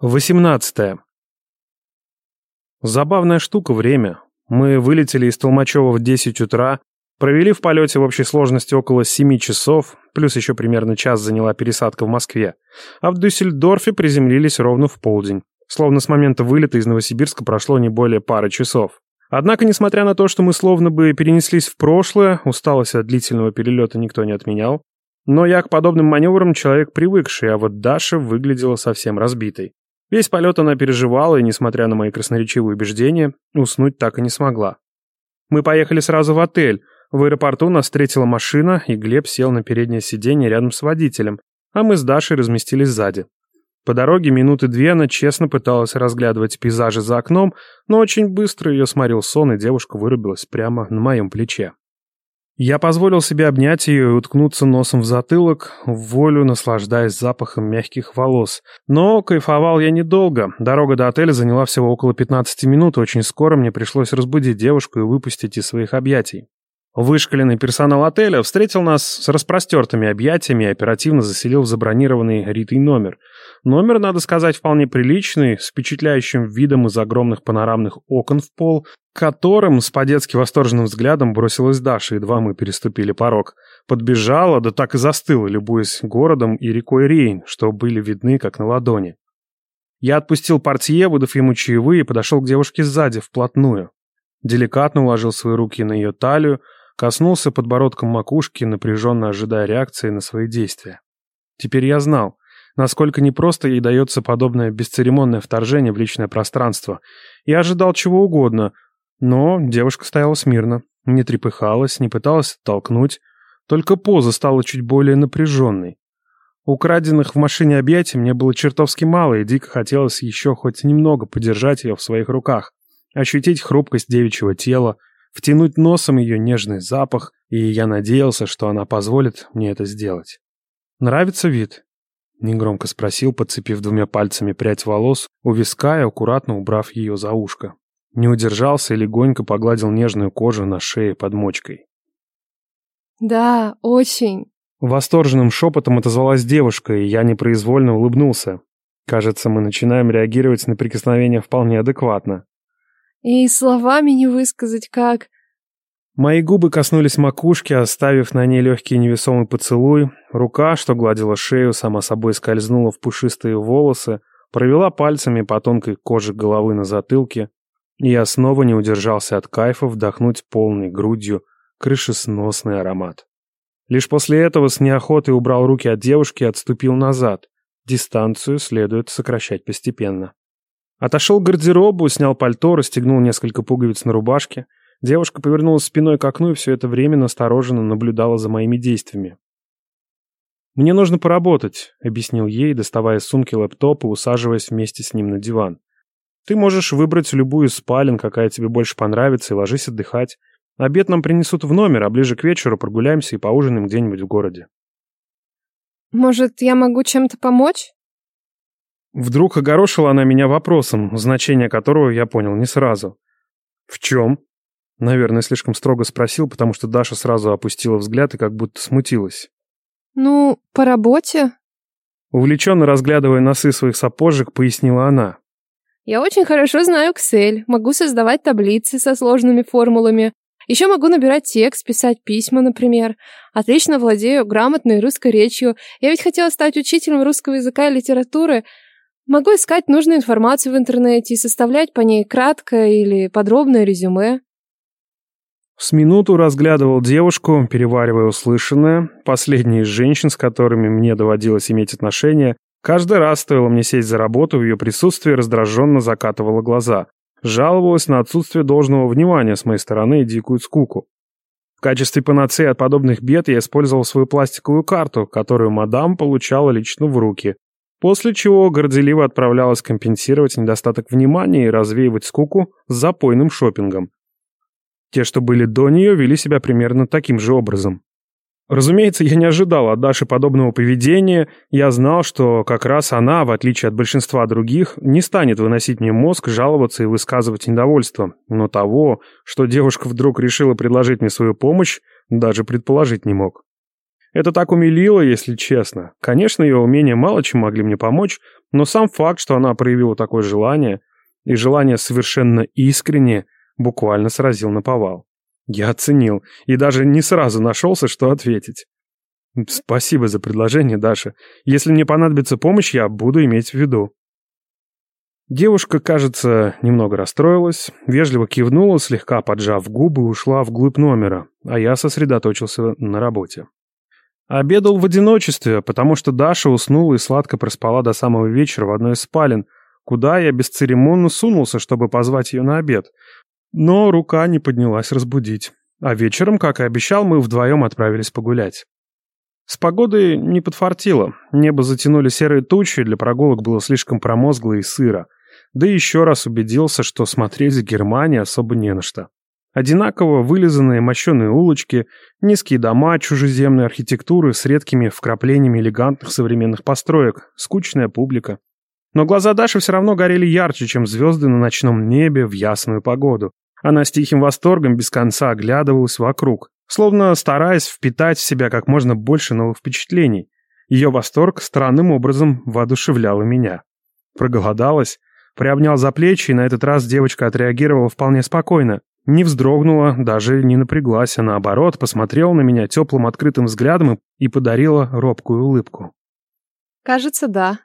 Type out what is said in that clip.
18. Забавная штука время. Мы вылетели из Толмачева в 10 утра, провели в полете в общей сложности около 7 часов, плюс еще примерно час заняла пересадка в Москве, а в Дюссельдорфе приземлились ровно в полдень. Словно с момента вылета из Новосибирска прошло не более пары часов. Однако, несмотря на то, что мы словно бы перенеслись в прошлое, усталость от длительного перелета никто не отменял, но я к подобным маневрам человек привыкший, а вот Даша выглядела совсем разбитой. Весь полет она переживала и, несмотря на мои красноречивые убеждения, уснуть так и не смогла. Мы поехали сразу в отель. В аэропорту нас встретила машина, и Глеб сел на переднее сиденье рядом с водителем, а мы с Дашей разместились сзади. По дороге минуты две она честно пыталась разглядывать пейзажи за окном, но очень быстро ее сморил сон, и девушка вырубилась прямо на моем плече. Я позволил себе обнять ее и уткнуться носом в затылок, в волю наслаждаясь запахом мягких волос. Но кайфовал я недолго. Дорога до отеля заняла всего около 15 минут, и очень скоро мне пришлось разбудить девушку и выпустить из своих объятий. Вышкаленный персонал отеля встретил нас с распростертыми объятиями и оперативно заселил в забронированный Ритой номер. Номер, надо сказать, вполне приличный, с впечатляющим видом из огромных панорамных окон в пол, которым с по-детски восторженным взглядом бросилась Даша, едва мы переступили порог. Подбежала, да так и застыла, любуясь городом и рекой Рейн, что были видны как на ладони. Я отпустил портье, выдав ему чаевые, и подошел к девушке сзади, вплотную. Деликатно уложил свои руки на ее талию, Коснулся подбородком макушки, напряженно ожидая реакции на свои действия. Теперь я знал, насколько непросто ей дается подобное бесцеремонное вторжение в личное пространство. Я ожидал чего угодно, но девушка стояла смирно, не трепыхалась, не пыталась оттолкнуть, только поза стала чуть более напряженной. Украденных в машине объятий мне было чертовски мало, и дико хотелось еще хоть немного подержать ее в своих руках, ощутить хрупкость девичьего тела, втянуть носом ее нежный запах, и я надеялся, что она позволит мне это сделать. «Нравится вид?» — негромко спросил, подцепив двумя пальцами прядь волос, у виска и аккуратно убрав ее за ушко. Не удержался и легонько погладил нежную кожу на шее под мочкой. «Да, очень!» Восторженным шепотом отозвалась девушка, и я непроизвольно улыбнулся. Кажется, мы начинаем реагировать на прикосновение вполне адекватно. И словами не высказать как. Мои губы коснулись макушки, оставив на ней легкий невесомый поцелуй. Рука, что гладила шею, сама собой скользнула в пушистые волосы, провела пальцами по тонкой коже головы на затылке, и я снова не удержался от кайфа вдохнуть полной грудью крышесносный аромат. Лишь после этого с неохотой убрал руки от девушки и отступил назад. Дистанцию следует сокращать постепенно. Отошел к гардеробу, снял пальто, расстегнул несколько пуговиц на рубашке. Девушка повернулась спиной к окну и все это время настороженно наблюдала за моими действиями. «Мне нужно поработать», — объяснил ей, доставая из сумки лэптоп и усаживаясь вместе с ним на диван. «Ты можешь выбрать любую из спален, какая тебе больше понравится, и ложись отдыхать. Обед нам принесут в номер, а ближе к вечеру прогуляемся и поужинаем где-нибудь в городе». «Может, я могу чем-то помочь?» Вдруг огорошила она меня вопросом, значение которого я понял не сразу. «В чем?» Наверное, слишком строго спросил, потому что Даша сразу опустила взгляд и как будто смутилась. «Ну, по работе?» Увлеченно разглядывая носы своих сапожек, пояснила она. «Я очень хорошо знаю Excel, могу создавать таблицы со сложными формулами, еще могу набирать текст, писать письма, например. Отлично владею грамотной русской речью. Я ведь хотела стать учителем русского языка и литературы, Могу искать нужную информацию в интернете и составлять по ней краткое или подробное резюме. С минуту разглядывал девушку, переваривая услышанное. Последняя из женщин, с которыми мне доводилось иметь отношения, каждый раз стоило мне сесть за работу, в ее присутствии раздраженно закатывала глаза. Жаловалась на отсутствие должного внимания с моей стороны и дикую скуку. В качестве панацеи от подобных бед я использовал свою пластиковую карту, которую мадам получала лично в руки, После чего горделиво отправлялась компенсировать недостаток внимания и развеивать скуку с запойным шопингом. Те, что были до нее, вели себя примерно таким же образом. Разумеется, я не ожидал от Даши подобного поведения. Я знал, что как раз она, в отличие от большинства других, не станет выносить мне мозг, жаловаться и высказывать недовольство. Но того, что девушка вдруг решила предложить мне свою помощь, даже предположить не мог. Это так умилило, если честно. Конечно, ее умения мало чем могли мне помочь, но сам факт, что она проявила такое желание, и желание совершенно искреннее, буквально сразил на повал. Я оценил и даже не сразу нашелся, что ответить. Спасибо за предложение, Даша. Если мне понадобится помощь, я буду иметь в виду. Девушка, кажется, немного расстроилась, вежливо кивнула, слегка поджав губы, ушла вглубь номера, а я сосредоточился на работе. Обедал в одиночестве, потому что Даша уснула и сладко проспала до самого вечера в одной из спален, куда я бесцеремонно сунулся, чтобы позвать ее на обед. Но рука не поднялась разбудить. А вечером, как и обещал, мы вдвоем отправились погулять. С погодой не подфартило. Небо затянули серые тучи, для прогулок было слишком промозгло и сыро. Да еще раз убедился, что смотреть в Германии особо не на что. Одинаково вылизанные мощеные улочки, низкие дома чужеземной архитектуры с редкими вкраплениями элегантных современных построек, скучная публика. Но глаза Даши все равно горели ярче, чем звезды на ночном небе в ясную погоду. Она с тихим восторгом без конца оглядывалась вокруг, словно стараясь впитать в себя как можно больше новых впечатлений. Ее восторг странным образом воодушевлял меня. Проголодалась, приобнял за плечи, и на этот раз девочка отреагировала вполне спокойно. Не вздрогнула, даже не напряглась, а наоборот, посмотрела на меня теплым открытым взглядом и подарила робкую улыбку. «Кажется, да»,